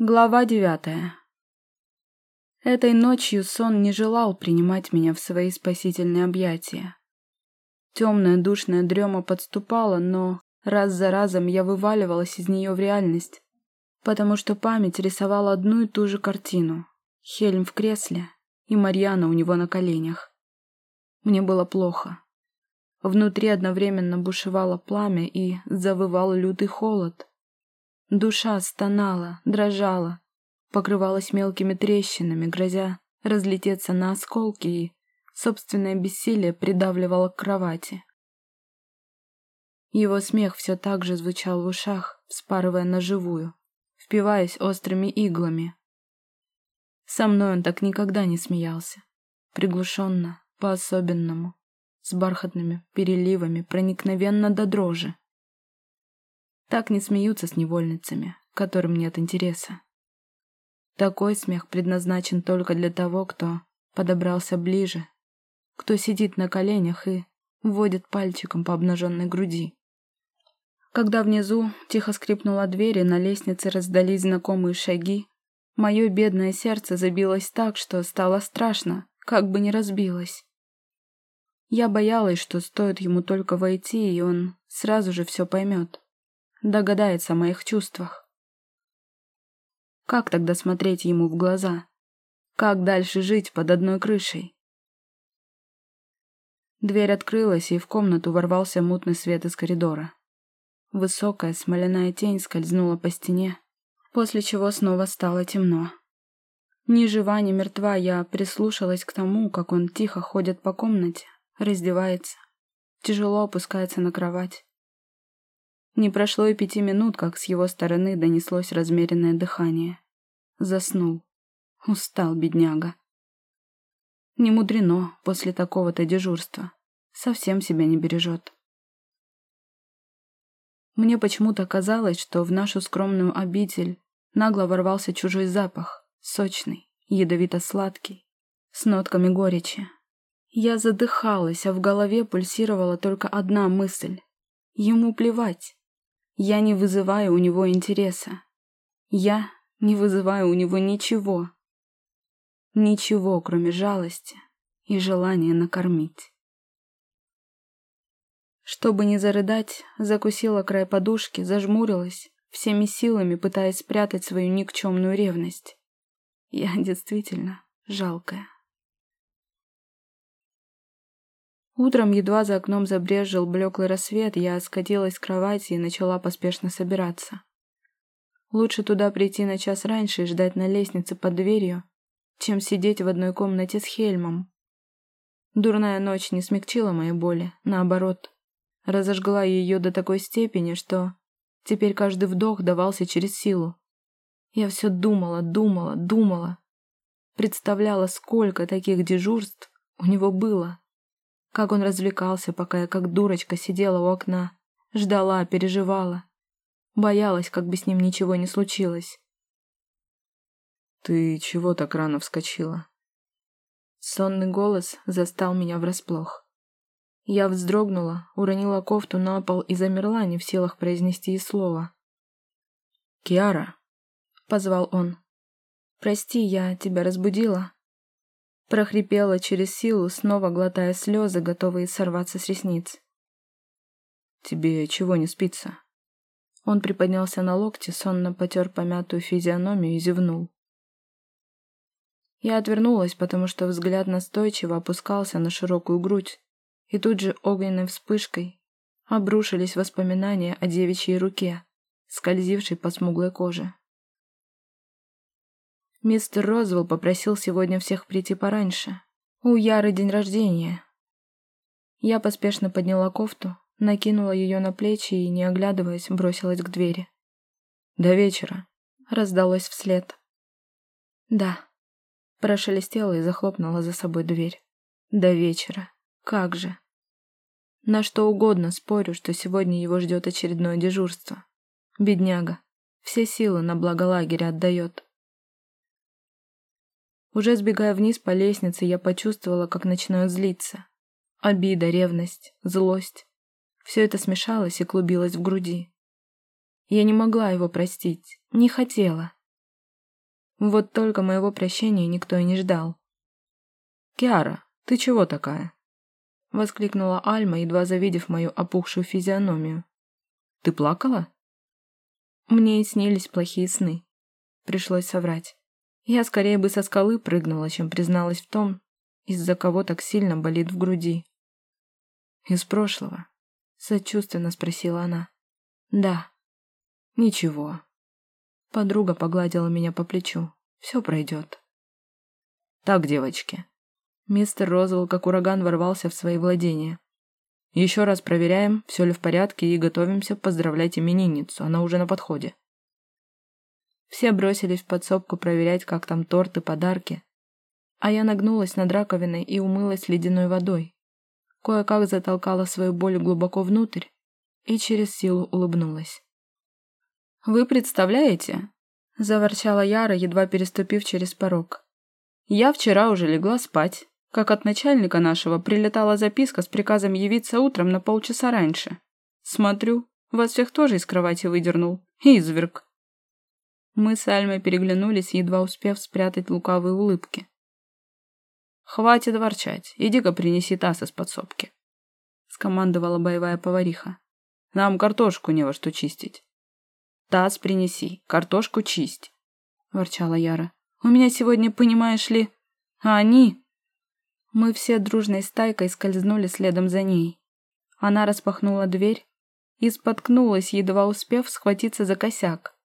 Глава девятая. Этой ночью сон не желал принимать меня в свои спасительные объятия. Темная душная дрема подступала, но раз за разом я вываливалась из нее в реальность, потому что память рисовала одну и ту же картину. Хельм в кресле и Марьяна у него на коленях. Мне было плохо. Внутри одновременно бушевало пламя и завывал лютый холод. Душа стонала, дрожала, покрывалась мелкими трещинами, грозя разлететься на осколки, и собственное бессилие придавливало к кровати. Его смех все так же звучал в ушах, вспарывая на живую, впиваясь острыми иглами. Со мной он так никогда не смеялся. Приглушенно, по-особенному, с бархатными переливами, проникновенно до дрожи. Так не смеются с невольницами, которым нет интереса. Такой смех предназначен только для того, кто подобрался ближе, кто сидит на коленях и вводит пальчиком по обнаженной груди. Когда внизу тихо скрипнула дверь и на лестнице раздались знакомые шаги, мое бедное сердце забилось так, что стало страшно, как бы не разбилось. Я боялась, что стоит ему только войти, и он сразу же все поймет догадается о моих чувствах. Как тогда смотреть ему в глаза? Как дальше жить под одной крышей? Дверь открылась, и в комнату ворвался мутный свет из коридора. Высокая смоляная тень скользнула по стене, после чего снова стало темно. Ни жива, ни мертва я прислушалась к тому, как он тихо ходит по комнате, раздевается, тяжело опускается на кровать. Не прошло и пяти минут, как с его стороны донеслось размеренное дыхание. Заснул. Устал, бедняга. Не мудрено после такого-то дежурства. Совсем себя не бережет. Мне почему-то казалось, что в нашу скромную обитель нагло ворвался чужой запах, сочный, ядовито-сладкий, с нотками горечи. Я задыхалась, а в голове пульсировала только одна мысль. Ему плевать. Я не вызываю у него интереса. Я не вызываю у него ничего. Ничего, кроме жалости и желания накормить. Чтобы не зарыдать, закусила край подушки, зажмурилась, всеми силами пытаясь спрятать свою никчемную ревность. Я действительно жалкая. Утром едва за окном забрезжил блеклый рассвет, я скатилась с кровати и начала поспешно собираться. Лучше туда прийти на час раньше и ждать на лестнице под дверью, чем сидеть в одной комнате с Хельмом. Дурная ночь не смягчила моей боли, наоборот, разожгла ее до такой степени, что теперь каждый вдох давался через силу. Я все думала, думала, думала. Представляла, сколько таких дежурств у него было. Как он развлекался, пока я как дурочка сидела у окна, ждала, переживала. Боялась, как бы с ним ничего не случилось. «Ты чего так рано вскочила?» Сонный голос застал меня врасплох. Я вздрогнула, уронила кофту на пол и замерла, не в силах произнести и слова. «Киара!» — позвал он. «Прости, я тебя разбудила?» Прохрипела через силу, снова глотая слезы, готовые сорваться с ресниц. «Тебе чего не спится?» Он приподнялся на локте, сонно потер помятую физиономию и зевнул. Я отвернулась, потому что взгляд настойчиво опускался на широкую грудь, и тут же огненной вспышкой обрушились воспоминания о девичьей руке, скользившей по смуглой коже. Мистер Розвелл попросил сегодня всех прийти пораньше. У Яры день рождения. Я поспешно подняла кофту, накинула ее на плечи и, не оглядываясь, бросилась к двери. «До вечера», — раздалось вслед. «Да», — прошелестела и захлопнула за собой дверь. «До вечера. Как же». На что угодно спорю, что сегодня его ждет очередное дежурство. Бедняга. Все силы на благо лагеря отдает. Уже сбегая вниз по лестнице, я почувствовала, как начинаю злиться. Обида, ревность, злость. Все это смешалось и клубилось в груди. Я не могла его простить, не хотела. Вот только моего прощения никто и не ждал. «Киара, ты чего такая?» — воскликнула Альма, едва завидев мою опухшую физиономию. «Ты плакала?» Мне и снились плохие сны. Пришлось соврать. Я скорее бы со скалы прыгнула, чем призналась в том, из-за кого так сильно болит в груди. «Из прошлого?» — сочувственно спросила она. «Да». «Ничего». Подруга погладила меня по плечу. «Все пройдет». «Так, девочки». Мистер Розвелл, как ураган, ворвался в свои владения. Еще раз проверяем, все ли в порядке, и готовимся поздравлять именинницу. Она уже на подходе. Все бросились в подсобку проверять, как там торт и подарки. А я нагнулась над раковиной и умылась ледяной водой. Кое-как затолкала свою боль глубоко внутрь и через силу улыбнулась. «Вы представляете?» – заворчала Яра, едва переступив через порог. «Я вчера уже легла спать, как от начальника нашего прилетала записка с приказом явиться утром на полчаса раньше. Смотрю, вас всех тоже из кровати выдернул. Изверг. Мы с Альмой переглянулись, едва успев спрятать лукавые улыбки. «Хватит ворчать. Иди-ка принеси таз из подсобки», — скомандовала боевая повариха. «Нам картошку не во что чистить». «Таз принеси, картошку чисть», — ворчала Яра. «У меня сегодня, понимаешь ли, а они...» Мы все дружной стайкой скользнули следом за ней. Она распахнула дверь и споткнулась, едва успев схватиться за косяк.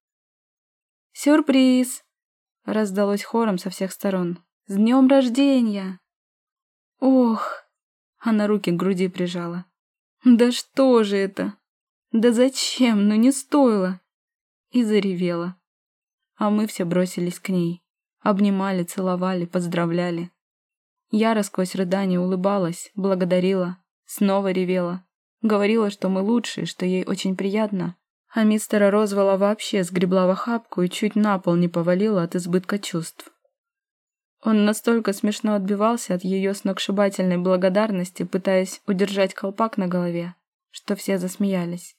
«Сюрприз!» — раздалось хором со всех сторон. «С днем рождения!» «Ох!» — она руки к груди прижала. «Да что же это? Да зачем? Ну не стоило!» И заревела. А мы все бросились к ней. Обнимали, целовали, поздравляли. Яра сквозь рыдание улыбалась, благодарила, снова ревела. Говорила, что мы лучшие, что ей очень приятно. А мистера Розвелла вообще сгребла в охапку и чуть на пол не повалила от избытка чувств. Он настолько смешно отбивался от ее сногсшибательной благодарности, пытаясь удержать колпак на голове, что все засмеялись.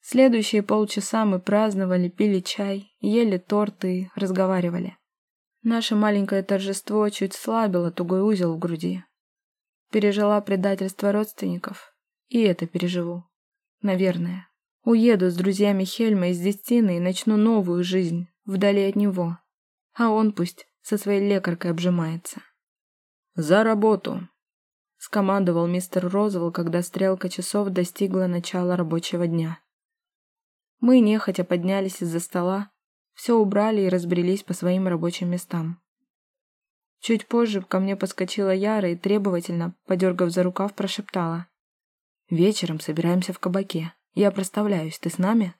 Следующие полчаса мы праздновали, пили чай, ели торты разговаривали. Наше маленькое торжество чуть слабило тугой узел в груди. Пережила предательство родственников, и это переживу. Наверное. Уеду с друзьями Хельма из Дестины и начну новую жизнь, вдали от него. А он пусть со своей лекаркой обжимается. «За работу!» — скомандовал мистер Розвелл, когда стрелка часов достигла начала рабочего дня. Мы нехотя поднялись из-за стола, все убрали и разбрелись по своим рабочим местам. Чуть позже ко мне подскочила Яра и требовательно, подергав за рукав, прошептала. «Вечером собираемся в кабаке. Я проставляюсь. Ты с нами?»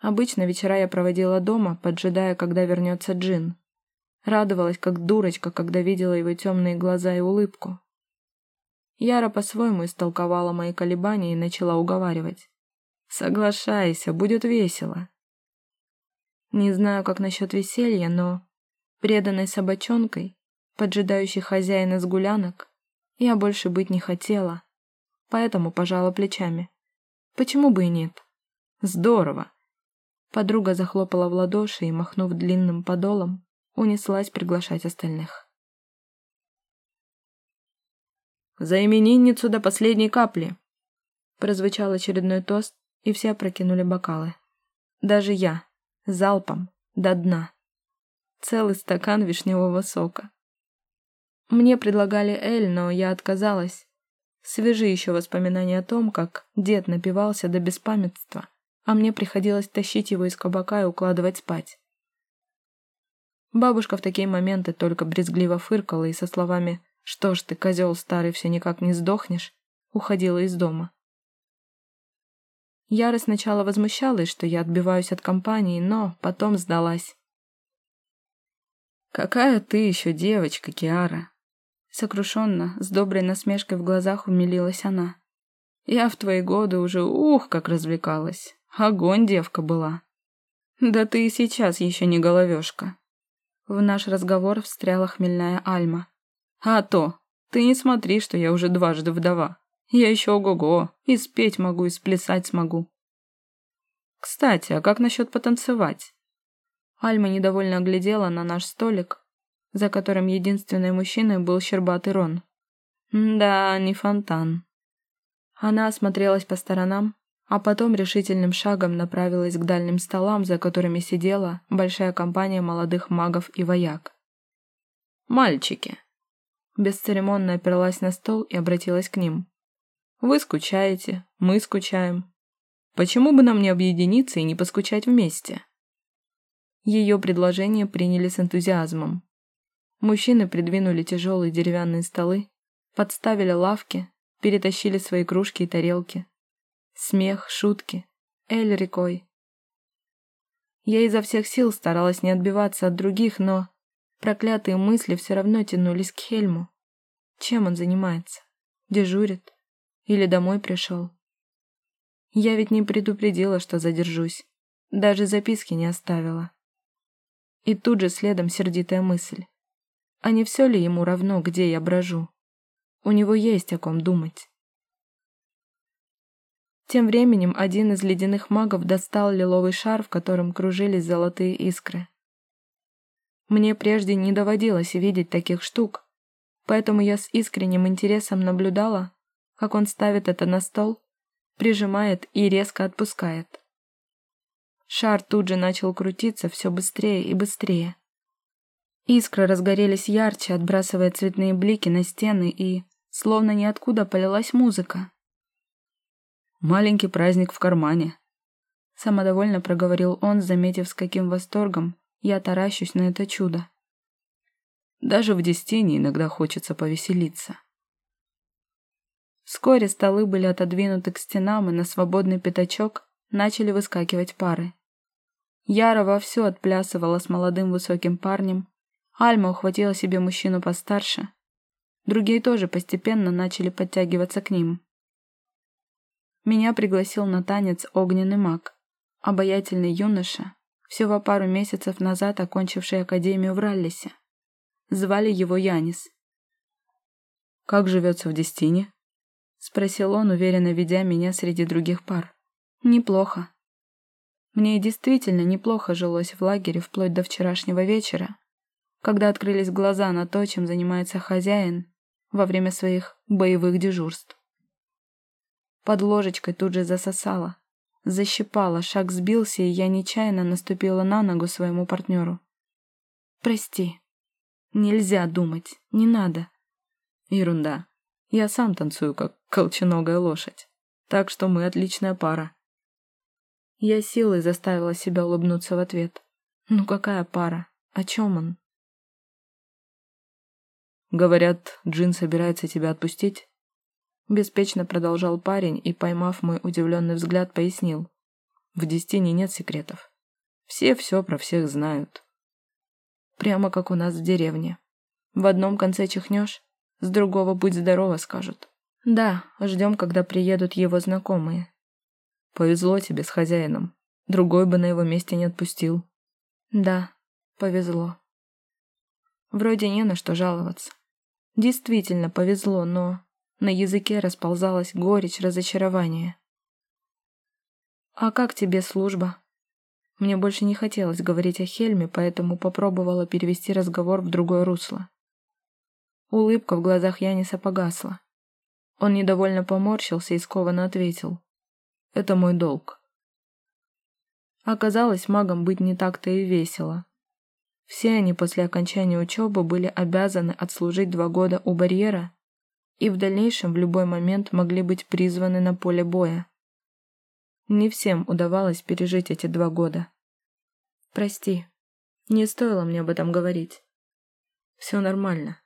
Обычно вечера я проводила дома, поджидая, когда вернется Джин. Радовалась, как дурочка, когда видела его темные глаза и улыбку. Яра по-своему истолковала мои колебания и начала уговаривать. «Соглашайся, будет весело. Не знаю, как насчет веселья, но преданной собачонкой, поджидающей хозяина с гулянок, я больше быть не хотела, поэтому пожала плечами. Почему бы и нет? Здорово. Подруга захлопала в ладоши и, махнув длинным подолом, унеслась приглашать остальных. «За именинницу до последней капли!» Прозвучал очередной тост, и все опрокинули бокалы. Даже я, залпом, до дна. Целый стакан вишневого сока. Мне предлагали эль, но я отказалась. Свежи еще воспоминания о том, как дед напивался до беспамятства, а мне приходилось тащить его из кабака и укладывать спать. Бабушка в такие моменты только брезгливо фыркала и со словами «Что ж ты, козел старый, все никак не сдохнешь», уходила из дома. Яра сначала возмущалась, что я отбиваюсь от компании, но потом сдалась. «Какая ты еще девочка, Киара!» Сокрушенно, с доброй насмешкой в глазах умилилась она. «Я в твои годы уже ух, как развлекалась. Огонь девка была. Да ты и сейчас еще не головешка». В наш разговор встряла хмельная Альма. «А то! Ты не смотри, что я уже дважды вдова. Я еще ого-го, и спеть могу, и сплясать смогу. Кстати, а как насчет потанцевать? Альма недовольно оглядела на наш столик, за которым единственной мужчиной был щербатый Рон. «Да, не фонтан». Она осмотрелась по сторонам, а потом решительным шагом направилась к дальним столам, за которыми сидела большая компания молодых магов и вояк. «Мальчики!» Бесцеремонно оперлась на стол и обратилась к ним. «Вы скучаете, мы скучаем. Почему бы нам не объединиться и не поскучать вместе?» Ее предложение приняли с энтузиазмом. Мужчины придвинули тяжелые деревянные столы, подставили лавки, перетащили свои кружки и тарелки. Смех, шутки, эль рекой. Я изо всех сил старалась не отбиваться от других, но проклятые мысли все равно тянулись к Хельму. Чем он занимается? Дежурит? Или домой пришел? Я ведь не предупредила, что задержусь. Даже записки не оставила. И тут же следом сердитая мысль. А не все ли ему равно, где я брожу? У него есть о ком думать. Тем временем один из ледяных магов достал лиловый шар, в котором кружились золотые искры. Мне прежде не доводилось видеть таких штук, поэтому я с искренним интересом наблюдала, как он ставит это на стол, прижимает и резко отпускает. Шар тут же начал крутиться все быстрее и быстрее. Искры разгорелись ярче, отбрасывая цветные блики на стены, и, словно ниоткуда, полилась музыка. «Маленький праздник в кармане», — самодовольно проговорил он, заметив, с каким восторгом я таращусь на это чудо. «Даже в Дестине иногда хочется повеселиться». Вскоре столы были отодвинуты к стенам, и на свободный пятачок начали выскакивать пары. Яра вовсю отплясывала с молодым высоким парнем. Альма ухватила себе мужчину постарше. Другие тоже постепенно начали подтягиваться к ним. Меня пригласил на танец огненный маг, обаятельный юноша, всего пару месяцев назад окончивший академию в Раллисе. Звали его Янис. «Как живется в Дестине?» — спросил он, уверенно ведя меня среди других пар. «Неплохо», мне действительно неплохо жилось в лагере вплоть до вчерашнего вечера, когда открылись глаза на то, чем занимается хозяин во время своих боевых дежурств. Под ложечкой тут же засосала, защипала, шаг сбился, и я нечаянно наступила на ногу своему партнеру. «Прости. Нельзя думать, не надо». «Ерунда. Я сам танцую, как колченогая лошадь. Так что мы отличная пара». Я силой заставила себя улыбнуться в ответ. Ну какая пара? О чем он? Говорят, Джин собирается тебя отпустить? Беспечно продолжал парень и, поймав мой удивленный взгляд, пояснил. В Дестине нет секретов. Все все про всех знают. Прямо как у нас в деревне. В одном конце чихнешь, с другого «будь здорова» скажут. Да, ждем, когда приедут его знакомые. Повезло тебе с хозяином. Другой бы на его месте не отпустил. Да, повезло. Вроде не на что жаловаться. Действительно повезло, но на языке расползалась горечь разочарования. «А как тебе служба?» Мне больше не хотелось говорить о Хельме, поэтому попробовала перевести разговор в другое русло. Улыбка в глазах Яниса погасла. Он недовольно поморщился и скованно ответил. Это мой долг. Оказалось, магам быть не так-то и весело. Все они после окончания учебы были обязаны отслужить два года у барьера и в дальнейшем в любой момент могли быть призваны на поле боя. Не всем удавалось пережить эти два года. Прости, не стоило мне об этом говорить. Все нормально.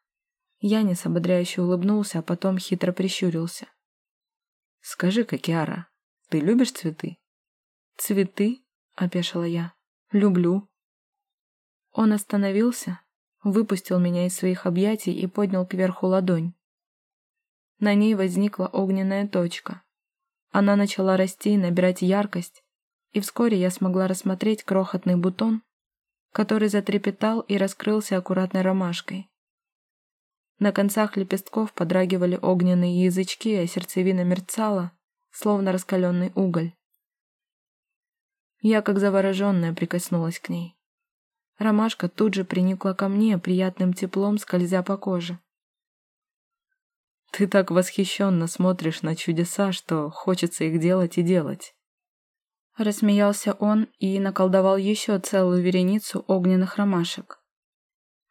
Янис ободряюще улыбнулся, а потом хитро прищурился. Скажи-ка, Киара, ты любишь цветы? Цветы? Опешила я. Люблю. Он остановился, выпустил меня из своих объятий и поднял кверху ладонь. На ней возникла огненная точка. Она начала расти и набирать яркость, и вскоре я смогла рассмотреть крохотный бутон, который затрепетал и раскрылся аккуратной ромашкой. На концах лепестков подрагивали огненные язычки, а сердцевина мерцала, словно раскаленный уголь. Я, как завороженная, прикоснулась к ней. Ромашка тут же приникла ко мне, приятным теплом скользя по коже. Ты так восхищенно смотришь на чудеса, что хочется их делать и делать. Рассмеялся он и наколдовал еще целую вереницу огненных ромашек.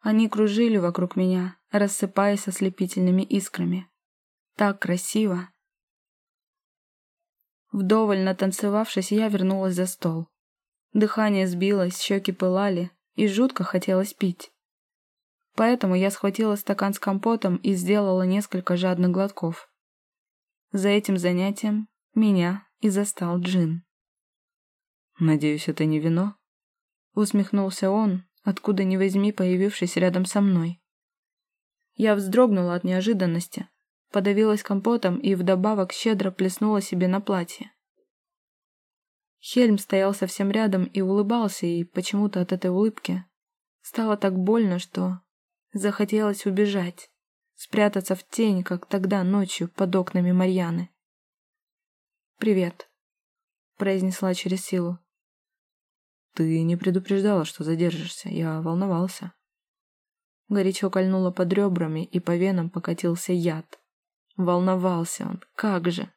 Они кружили вокруг меня, рассыпаясь ослепительными искрами. Так красиво. Вдоволь натанцевавшись, я вернулась за стол. Дыхание сбилось, щеки пылали, и жутко хотелось пить. Поэтому я схватила стакан с компотом и сделала несколько жадных глотков. За этим занятием меня и застал Джин. «Надеюсь, это не вино?» Усмехнулся он, откуда ни возьми, появившись рядом со мной. Я вздрогнула от неожиданности, подавилась компотом и вдобавок щедро плеснула себе на платье. Хельм стоял совсем рядом и улыбался, и почему-то от этой улыбки стало так больно, что захотелось убежать, спрятаться в тень, как тогда ночью под окнами Марьяны. «Привет», — произнесла через силу. «Ты не предупреждала, что задержишься. Я волновался». Горячо кольнуло под ребрами, и по венам покатился яд. Волновался он. Как же.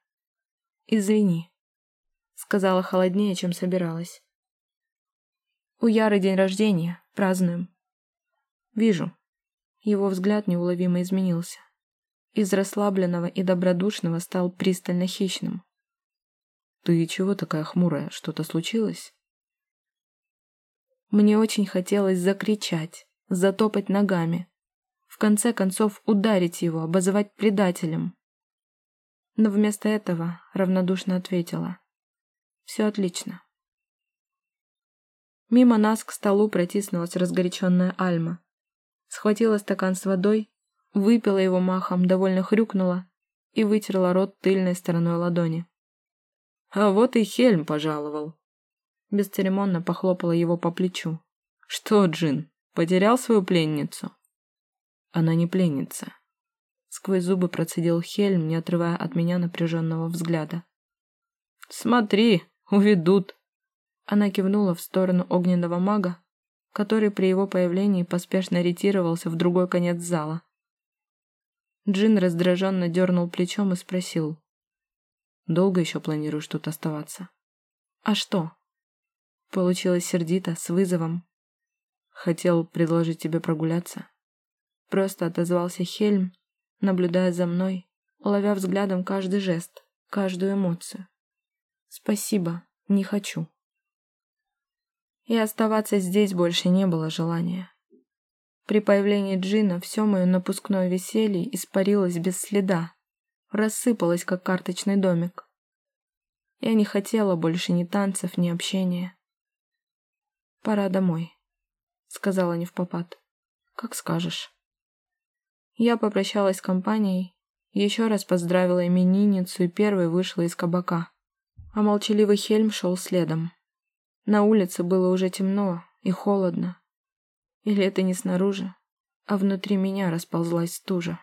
«Извини», — сказала холоднее, чем собиралась. «У Яры день рождения. Празднуем». «Вижу». Его взгляд неуловимо изменился. Из расслабленного и добродушного стал пристально хищным. «Ты чего такая хмурая? Что-то случилось?» Мне очень хотелось закричать, затопать ногами, в конце концов ударить его, обозвать предателем. Но вместо этого равнодушно ответила. «Все отлично». Мимо нас к столу протиснулась разгоряченная Альма. Схватила стакан с водой, выпила его махом, довольно хрюкнула и вытерла рот тыльной стороной ладони. «А вот и Хельм пожаловал», бесцеремонно похлопала его по плечу. «Что, Джин, потерял свою пленницу?» «Она не пленница», — сквозь зубы процедил Хельм, не отрывая от меня напряженного взгляда. «Смотри, уведут!» Она кивнула в сторону огненного мага, который при его появлении поспешно ретировался в другой конец зала. Джин раздраженно дернул плечом и спросил. «Долго еще планируешь тут оставаться?» «А что?» Получилось сердито, с вызовом. Хотел предложить тебе прогуляться. Просто отозвался Хельм, наблюдая за мной, ловя взглядом каждый жест, каждую эмоцию. Спасибо, не хочу. И оставаться здесь больше не было желания. При появлении Джина все мое напускное веселье испарилось без следа, рассыпалось, как карточный домик. Я не хотела больше ни танцев, ни общения. «Пора домой», — сказала не в попад. «Как скажешь». Я попрощалась с компанией, еще раз поздравила именинницу и первой вышла из кабака. А молчаливый Хельм шел следом. На улице было уже темно и холодно. Или это не снаружи, а внутри меня расползлась стужа.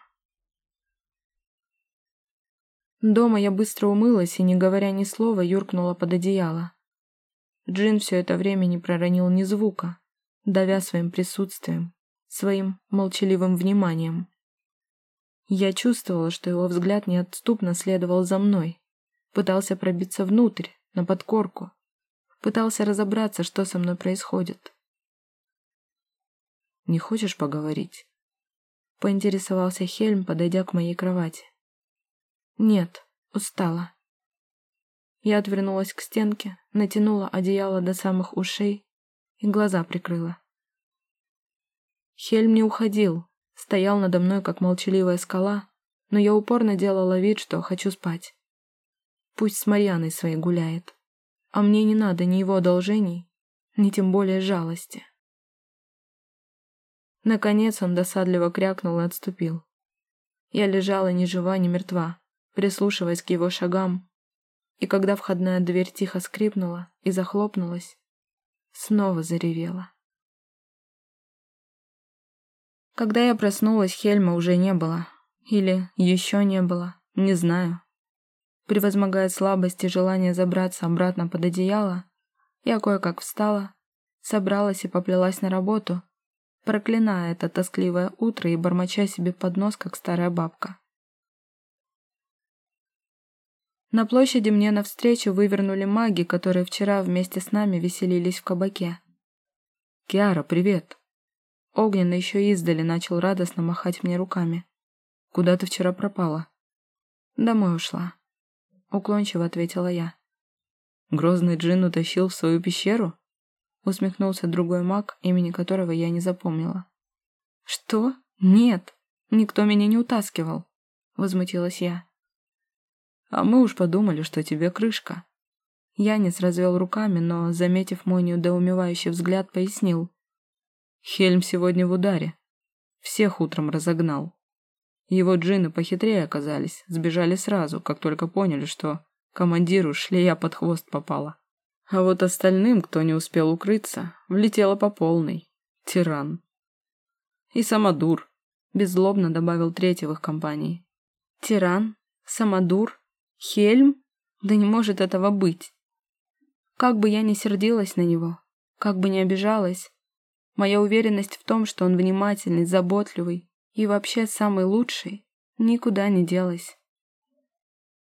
Дома я быстро умылась и, не говоря ни слова, юркнула под одеяло. Джин все это время не проронил ни звука, давя своим присутствием, своим молчаливым вниманием. Я чувствовала, что его взгляд неотступно следовал за мной, пытался пробиться внутрь, на подкорку, пытался разобраться, что со мной происходит. «Не хочешь поговорить?» — поинтересовался Хельм, подойдя к моей кровати. «Нет, устала». Я отвернулась к стенке, натянула одеяло до самых ушей и глаза прикрыла. Хельм не уходил, стоял надо мной, как молчаливая скала, но я упорно делала вид, что хочу спать. Пусть с Марьяной своей гуляет, а мне не надо ни его одолжений, ни тем более жалости. Наконец он досадливо крякнул и отступил. Я лежала ни жива, ни мертва, прислушиваясь к его шагам, и когда входная дверь тихо скрипнула и захлопнулась, снова заревела. Когда я проснулась, Хельма уже не было. Или еще не было, не знаю. Превозмогая слабость и желание забраться обратно под одеяло, я кое-как встала, собралась и поплелась на работу, проклиная это тоскливое утро и бормоча себе под нос, как старая бабка. На площади мне навстречу вывернули маги, которые вчера вместе с нами веселились в кабаке. «Киара, привет!» Огненно еще издали начал радостно махать мне руками. «Куда ты вчера пропала?» «Домой ушла», — уклончиво ответила я. «Грозный джин утащил в свою пещеру?» Усмехнулся другой маг, имени которого я не запомнила. «Что? Нет, никто меня не утаскивал», — возмутилась я. А мы уж подумали, что тебе крышка. Янис развел руками, но, заметив мой неудоумевающий взгляд, пояснил. Хельм сегодня в ударе. Всех утром разогнал. Его джины похитрее оказались, сбежали сразу, как только поняли, что командиру шлея под хвост попала. А вот остальным, кто не успел укрыться, влетело по полной. Тиран. И самодур, беззлобно добавил третий в их компании. Тиран? Самодур? Хельм? Да не может этого быть. Как бы я ни сердилась на него, как бы ни обижалась, моя уверенность в том, что он внимательный, заботливый и вообще самый лучший, никуда не делась.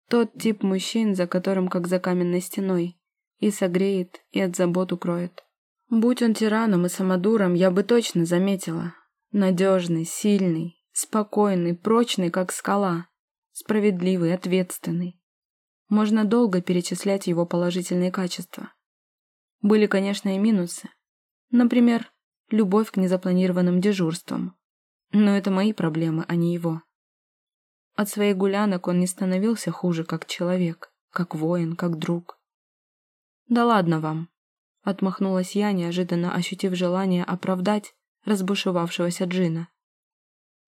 Тот тип мужчин, за которым как за каменной стеной, и согреет, и от забот укроет. Будь он тираном и самодуром, я бы точно заметила. Надежный, сильный, спокойный, прочный, как скала, справедливый, ответственный. Можно долго перечислять его положительные качества. Были, конечно, и минусы. Например, любовь к незапланированным дежурствам. Но это мои проблемы, а не его. От своих гулянок он не становился хуже как человек, как воин, как друг. «Да ладно вам», — отмахнулась я, неожиданно ощутив желание оправдать разбушевавшегося Джина.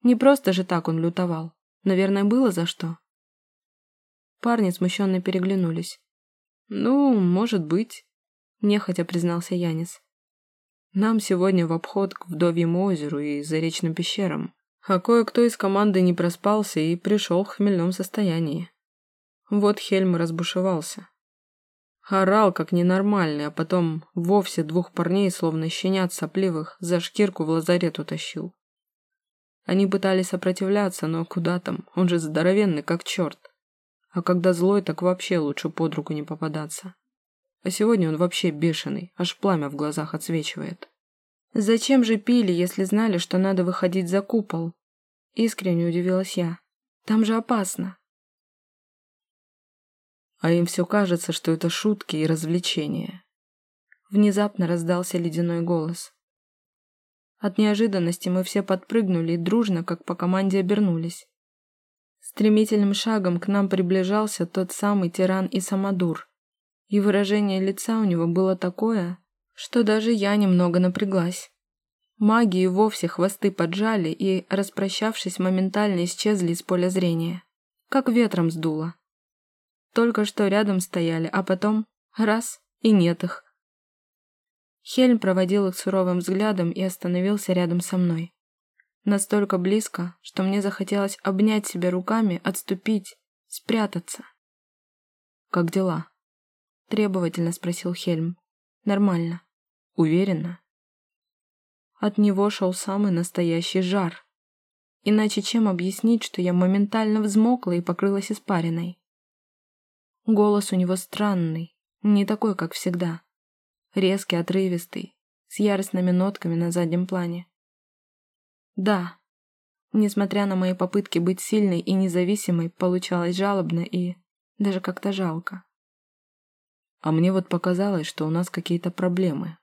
Не просто же так он лютовал. Наверное, было за что. Парни смущенно переглянулись. «Ну, может быть», — нехотя признался Янис. «Нам сегодня в обход к Вдовьему озеру и Заречным пещерам, а кое-кто из команды не проспался и пришел в хмельном состоянии. Вот Хельм разбушевался. Орал, как ненормальный, а потом вовсе двух парней, словно щенят сопливых, за шкирку в лазарет утащил. Они пытались сопротивляться, но куда там, он же здоровенный, как черт. А когда злой, так вообще лучше под руку не попадаться. А сегодня он вообще бешеный, аж пламя в глазах отсвечивает. «Зачем же пили, если знали, что надо выходить за купол?» Искренне удивилась я. «Там же опасно». А им все кажется, что это шутки и развлечения. Внезапно раздался ледяной голос. От неожиданности мы все подпрыгнули и дружно, как по команде, обернулись. Стремительным шагом к нам приближался тот самый тиран и самодур. И выражение лица у него было такое, что даже я немного напряглась. Маги и вовсе хвосты поджали и, распрощавшись, моментально исчезли из поля зрения. Как ветром сдуло. Только что рядом стояли, а потом раз — и нет их. Хельм проводил их суровым взглядом и остановился рядом со мной. Настолько близко, что мне захотелось обнять себя руками, отступить, спрятаться. «Как дела?» — требовательно спросил Хельм. «Нормально. Уверена?» От него шел самый настоящий жар. Иначе чем объяснить, что я моментально взмокла и покрылась испариной? Голос у него странный, не такой, как всегда. Резкий, отрывистый, с яростными нотками на заднем плане. Да, несмотря на мои попытки быть сильной и независимой, получалось жалобно и даже как-то жалко. А мне вот показалось, что у нас какие-то проблемы.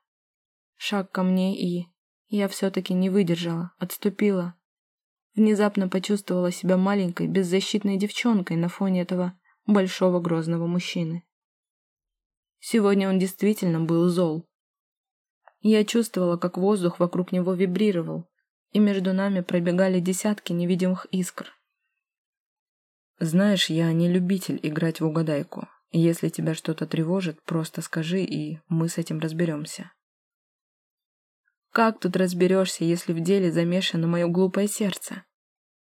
Шаг ко мне и... Я все-таки не выдержала, отступила. Внезапно почувствовала себя маленькой, беззащитной девчонкой на фоне этого большого грозного мужчины. Сегодня он действительно был зол. Я чувствовала, как воздух вокруг него вибрировал, и между нами пробегали десятки невидимых искр. «Знаешь, я не любитель играть в угадайку. Если тебя что-то тревожит, просто скажи, и мы с этим разберемся». «Как тут разберешься, если в деле замешано мое глупое сердце?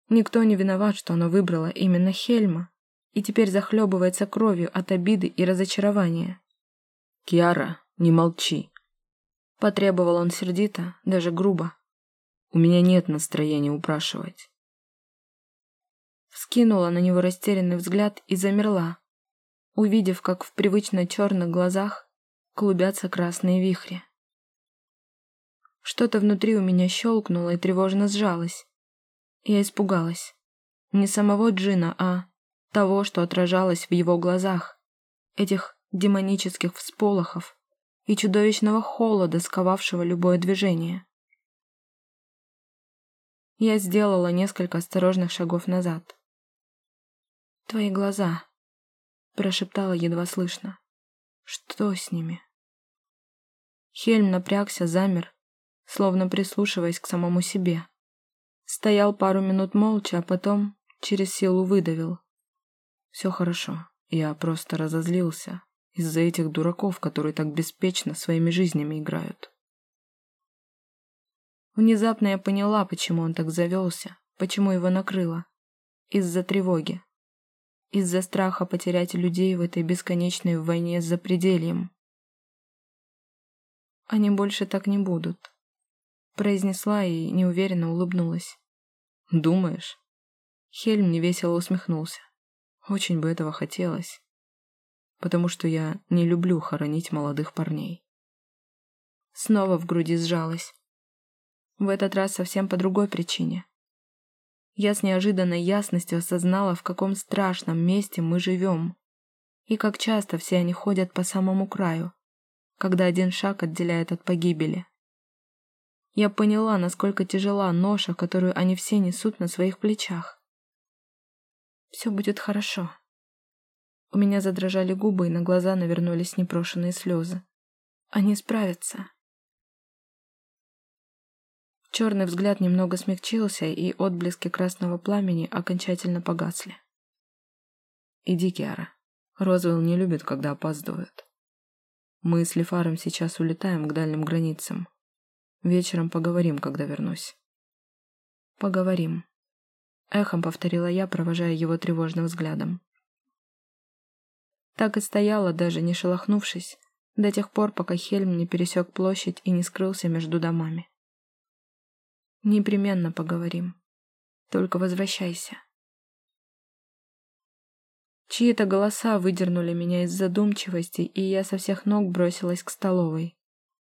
Никто не виноват, что оно выбрало именно Хельма, и теперь захлебывается кровью от обиды и разочарования». «Киара, не молчи», Потребовал он сердито, даже грубо. У меня нет настроения упрашивать. Скинула на него растерянный взгляд и замерла, увидев, как в привычно черных глазах клубятся красные вихри. Что-то внутри у меня щелкнуло и тревожно сжалось. Я испугалась. Не самого Джина, а того, что отражалось в его глазах. Этих демонических всполохов и чудовищного холода, сковавшего любое движение. Я сделала несколько осторожных шагов назад. «Твои глаза», — прошептала едва слышно. «Что с ними?» Хельм напрягся, замер, словно прислушиваясь к самому себе. Стоял пару минут молча, а потом через силу выдавил. «Все хорошо. Я просто разозлился из-за этих дураков, которые так беспечно своими жизнями играют». Внезапно я поняла, почему он так завелся, почему его накрыло. Из-за тревоги. Из-за страха потерять людей в этой бесконечной войне с запредельем. Они больше так не будут произнесла и неуверенно улыбнулась. «Думаешь?» Хельм невесело усмехнулся. «Очень бы этого хотелось, потому что я не люблю хоронить молодых парней». Снова в груди сжалась. В этот раз совсем по другой причине. Я с неожиданной ясностью осознала, в каком страшном месте мы живем, и как часто все они ходят по самому краю, когда один шаг отделяет от погибели. Я поняла, насколько тяжела ноша, которую они все несут на своих плечах. Все будет хорошо. У меня задрожали губы, и на глаза навернулись непрошенные слезы. Они справятся. Черный взгляд немного смягчился, и отблески красного пламени окончательно погасли. «Иди, Киара. Розвелл не любит, когда опаздывают. Мы с Лефаром сейчас улетаем к дальним границам. Вечером поговорим, когда вернусь. Поговорим. Эхом повторила я, провожая его тревожным взглядом. Так и стояла, даже не шелохнувшись, до тех пор, пока Хельм не пересек площадь и не скрылся между домами. Непременно поговорим. Только возвращайся. Чьи-то голоса выдернули меня из задумчивости, и я со всех ног бросилась к столовой.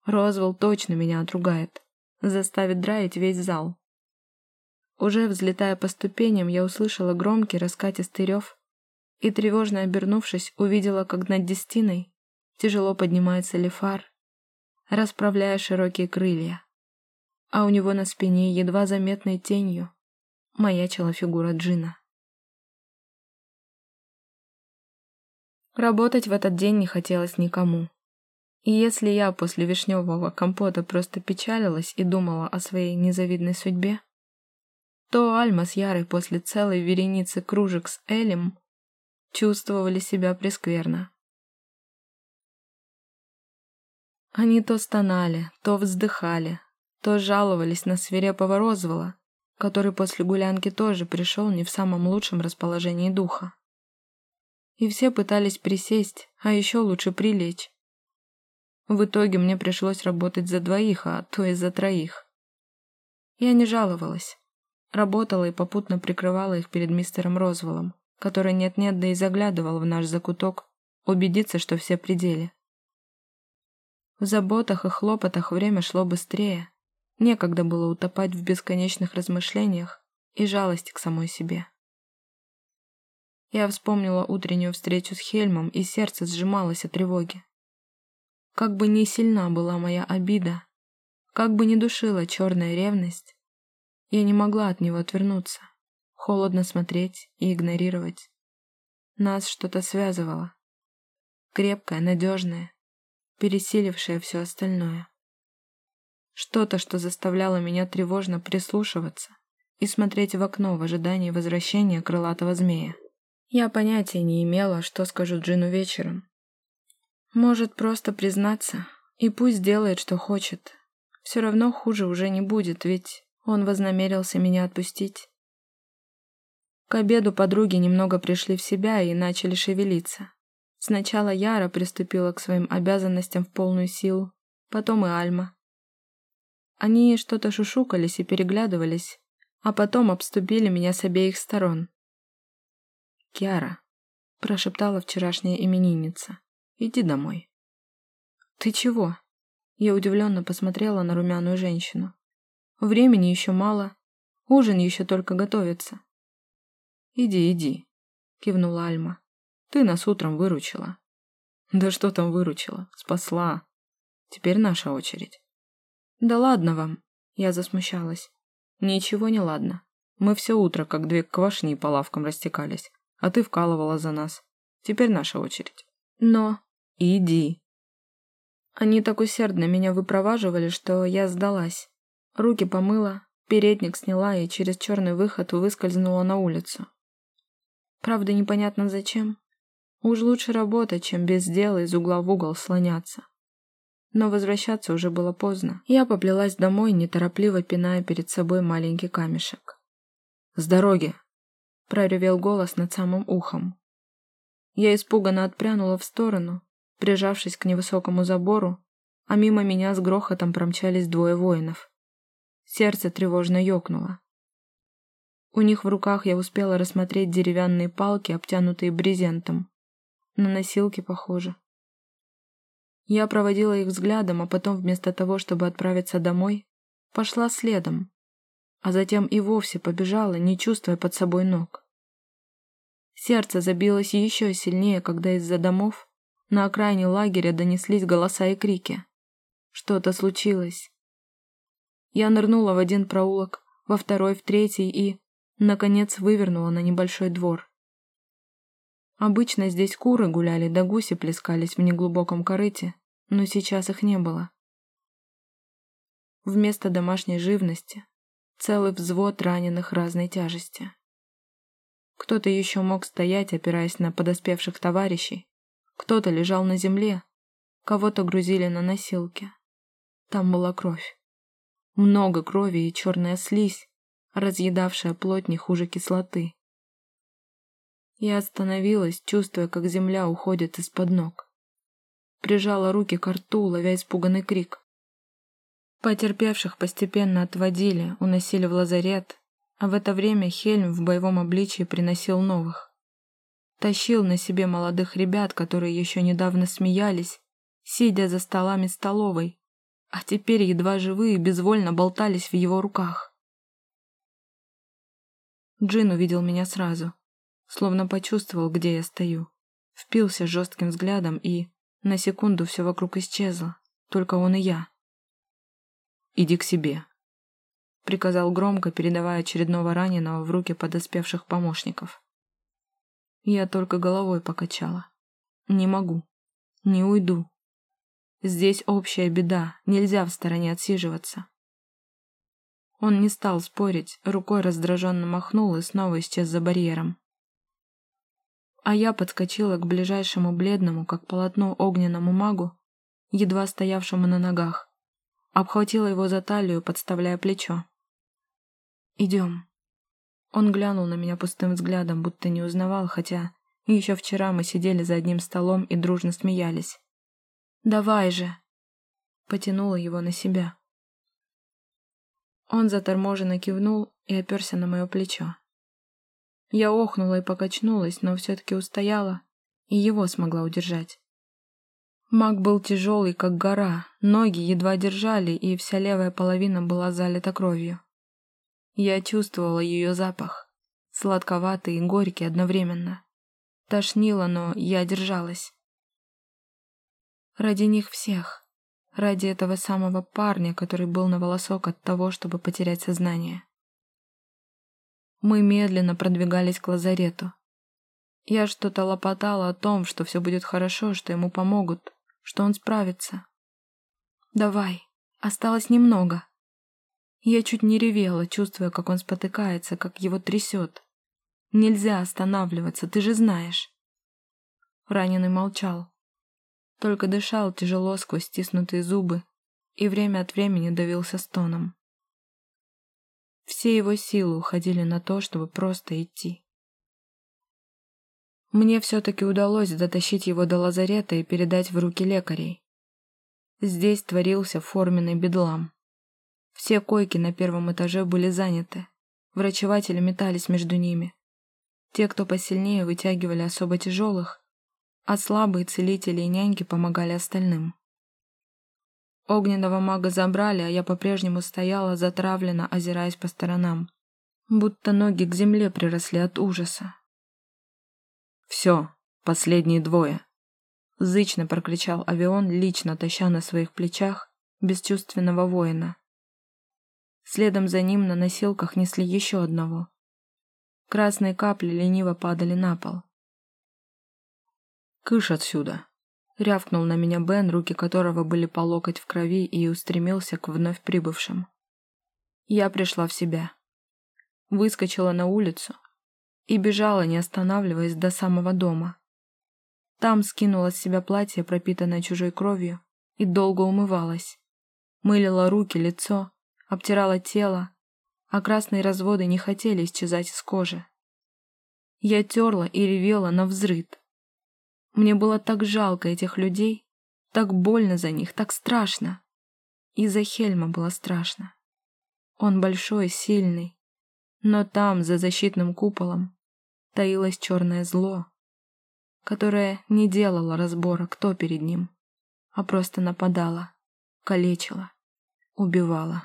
Розвелл точно меня отругает. Заставит драить весь зал. Уже взлетая по ступеням, я услышала громкий раскатистый рев и, тревожно обернувшись, увидела, как над Дестиной тяжело поднимается Лефар, расправляя широкие крылья. А у него на спине, едва заметной тенью, маячила фигура Джина. Работать в этот день не хотелось никому. И если я после вишневого компота просто печалилась и думала о своей незавидной судьбе, то Альма с Ярой после целой вереницы кружек с Элем чувствовали себя прескверно. Они то стонали, то вздыхали, то жаловались на свирепого Розвела, который после гулянки тоже пришел не в самом лучшем расположении духа. И все пытались присесть, а еще лучше прилечь, в итоге мне пришлось работать за двоих, а то и за троих. Я не жаловалась. Работала и попутно прикрывала их перед мистером Розвеллом, который нет-нет, да и заглядывал в наш закуток, убедиться, что все пределе. В заботах и хлопотах время шло быстрее. Некогда было утопать в бесконечных размышлениях и жалости к самой себе. Я вспомнила утреннюю встречу с Хельмом, и сердце сжималось от тревоги. Как бы ни сильна была моя обида, как бы ни душила черная ревность, я не могла от него отвернуться, холодно смотреть и игнорировать. Нас что-то связывало. Крепкое, надежное, пересилившее все остальное. Что-то, что заставляло меня тревожно прислушиваться и смотреть в окно в ожидании возвращения крылатого змея. Я понятия не имела, что скажу Джину вечером, может просто признаться, и пусть делает, что хочет. Все равно хуже уже не будет, ведь он вознамерился меня отпустить. К обеду подруги немного пришли в себя и начали шевелиться. Сначала Яра приступила к своим обязанностям в полную силу, потом и Альма. Они что-то шушукались и переглядывались, а потом обступили меня с обеих сторон. «Киара», — прошептала вчерашняя именинница, — «иди домой». «Ты чего?» Я удивленно посмотрела на румяную женщину. «Времени еще мало, ужин еще только готовится». «Иди, иди», — кивнула Альма. «Ты нас утром выручила». «Да что там выручила? Спасла. Теперь наша очередь». «Да ладно вам», — я засмущалась. «Ничего не ладно. Мы все утро, как две квашни по лавкам растекались, а ты вкалывала за нас. Теперь наша очередь». «Но...» «Иди», они так усердно меня выпроваживали, что я сдалась. Руки помыла, передник сняла и через черный выход выскользнула на улицу. Правда, непонятно зачем. Уж лучше работать, чем без дела из угла в угол слоняться. Но возвращаться уже было поздно. Я поплелась домой, неторопливо пиная перед собой маленький камешек. «С дороги!» — проревел голос над самым ухом. Я испуганно отпрянула в сторону, прижавшись к невысокому забору, а мимо меня с грохотом промчались двое воинов. Сердце тревожно ёкнуло. У них в руках я успела рассмотреть деревянные палки, обтянутые брезентом. На носилки похоже. Я проводила их взглядом, а потом вместо того, чтобы отправиться домой, пошла следом, а затем и вовсе побежала, не чувствуя под собой ног. Сердце забилось еще сильнее, когда из-за домов на окраине лагеря донеслись голоса и крики. Что-то случилось. Я нырнула в один проулок, во второй, в третий и, наконец, вывернула на небольшой двор. Обычно здесь куры гуляли да гуси плескались в неглубоком корыте, но сейчас их не было. Вместо домашней живности целый взвод раненых разной тяжести. Кто-то еще мог стоять, опираясь на подоспевших товарищей, кто-то лежал на земле, кого-то грузили на носилки. Там была кровь. Много крови и черная слизь, разъедавшая плоть не хуже кислоты. Я остановилась, чувствуя, как земля уходит из-под ног. Прижала руки к рту, ловя испуганный крик. Потерпевших постепенно отводили, уносили в лазарет, а в это время Хельм в боевом обличии приносил новых. Тащил на себе молодых ребят, которые еще недавно смеялись, сидя за столами столовой, а теперь едва живые безвольно болтались в его руках. Джин увидел меня сразу, словно почувствовал, где я стою. Впился жестким взглядом и, на секунду, все вокруг исчезло, только он и я. «Иди к себе», — приказал громко, передавая очередного раненого в руки подоспевших помощников. Я только головой покачала. Не могу. Не уйду. Здесь общая беда, нельзя в стороне отсиживаться. Он не стал спорить, рукой раздраженно махнул и снова исчез за барьером. А я подскочила к ближайшему бледному, как полотно огненному магу, едва стоявшему на ногах, обхватила его за талию, подставляя плечо. «Идем», он глянул на меня пустым взглядом, будто не узнавал, хотя еще вчера мы сидели за одним столом и дружно смеялись. «Давай же!» Потянула его на себя. Он заторможенно кивнул и оперся на мое плечо. Я охнула и покачнулась, но все-таки устояла, и его смогла удержать. Маг был тяжелый, как гора, ноги едва держали, и вся левая половина была залита кровью. Я чувствовала ее запах, сладковатый и горький одновременно. Тошнило, но я держалась. Ради них всех. Ради этого самого парня, который был на волосок от того, чтобы потерять сознание. Мы медленно продвигались к лазарету. Я что-то лопотала о том, что все будет хорошо, что ему помогут, что он справится. «Давай, осталось немного», я чуть не ревела, чувствуя, как он спотыкается, как его трясет. Нельзя останавливаться, ты же знаешь. Раненый молчал. Только дышал тяжело сквозь стиснутые зубы и время от времени давился стоном. Все его силы уходили на то, чтобы просто идти. Мне все-таки удалось дотащить его до лазарета и передать в руки лекарей. Здесь творился форменный бедлам. Все койки на первом этаже были заняты. Врачеватели метались между ними. Те, кто посильнее, вытягивали особо тяжелых, а слабые целители и няньки помогали остальным. Огненного мага забрали, а я по-прежнему стояла затравленно, озираясь по сторонам, будто ноги к земле приросли от ужаса. «Все, последние двое!» Зычно прокричал авион, лично таща на своих плечах бесчувственного воина. Следом за ним на носилках несли еще одного. Красные капли лениво падали на пол. «Кыш отсюда!» — рявкнул на меня Бен, руки которого были по локоть в крови и устремился к вновь прибывшим. Я пришла в себя. Выскочила на улицу и бежала, не останавливаясь, до самого дома. Там скинула с себя платье, пропитанное чужой кровью, и долго умывалась. Мылила руки, лицо, обтирала тело, а красные разводы не хотели исчезать из кожи. Я терла и ревела на взрыд. Мне было так жалко этих людей, так больно за них, так страшно. И за Хельма было страшно. Он большой, сильный, но там, за защитным куполом, таилось черное зло, которое не делало разбора, кто перед ним, а просто нападало, калечило, убивало.